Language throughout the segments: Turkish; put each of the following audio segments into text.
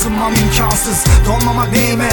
ısınmam imkansız. Donmamak neyime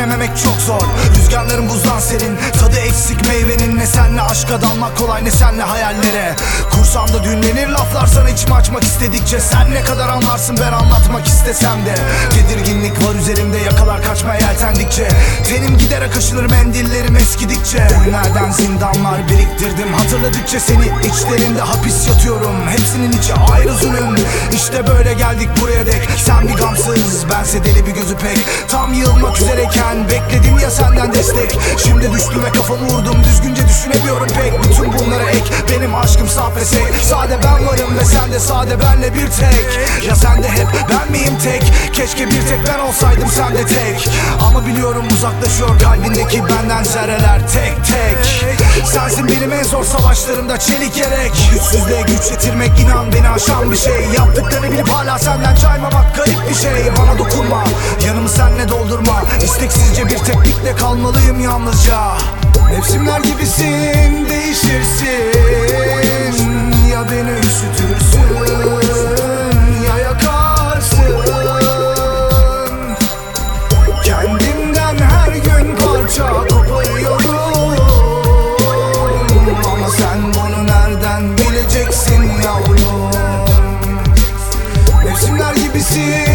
Titrememek çok zor. Rüzgarların buzdan serin. Tadı eksik meyvenin. Ne senle aşka dalmak kolay ne senle hayallere. Kursamda düğünlenir laflar sana içimi açmak istedikçe. Sen ne kadar anlarsın ben anlatmak istesem de. Tedirginlik var üzerimde yakalar kaçmaya yeltendikçe. Tenim giderek aşınır mendillerim eskidikçe. Günlerden zindanlar biriktirdim. Hatırladıkça seni içlerinde hapis yatıyorum. Hepsinin içi ayrı zulüm. İşte böyle geldik buraya dek. Sen bir gamsız bense deli bir gözü pek. Tam yılmak üzereyken bekledim ya senden destek. Şimdi düştüm ve kafamı vurdum. Düzgünce düşünemiyorum pek. Bütün bunlara ek. Benim aşkım saf ve sek. Sade ben varım ve sen de sade benle bir tek. Ya sen de hep ben miyim tek? Keşke bir tek ben olsaydım sen de tek. Ama biliyorum uzaklaşıyor kalbindeki benden zerreler tek tek. Sensin benim en zor savaşlarımda çelik yelek. Güçsüzlüğe güç getirmek inan beni aşan bir şey. Yaptıklarını bilip hala senden caymamak garip bir şey. Bana dokunma yanımı senle doldurma İsteksizce bir teknikle kalmalıyım yalnızca. Mevsimler gibisin değişirsin. Ya beni üşütürsün ya yakarsın. Kendimden her gün parça koparıyorum Ama sen bunu nereden bileceksin yavrum? Mevsimler gibisin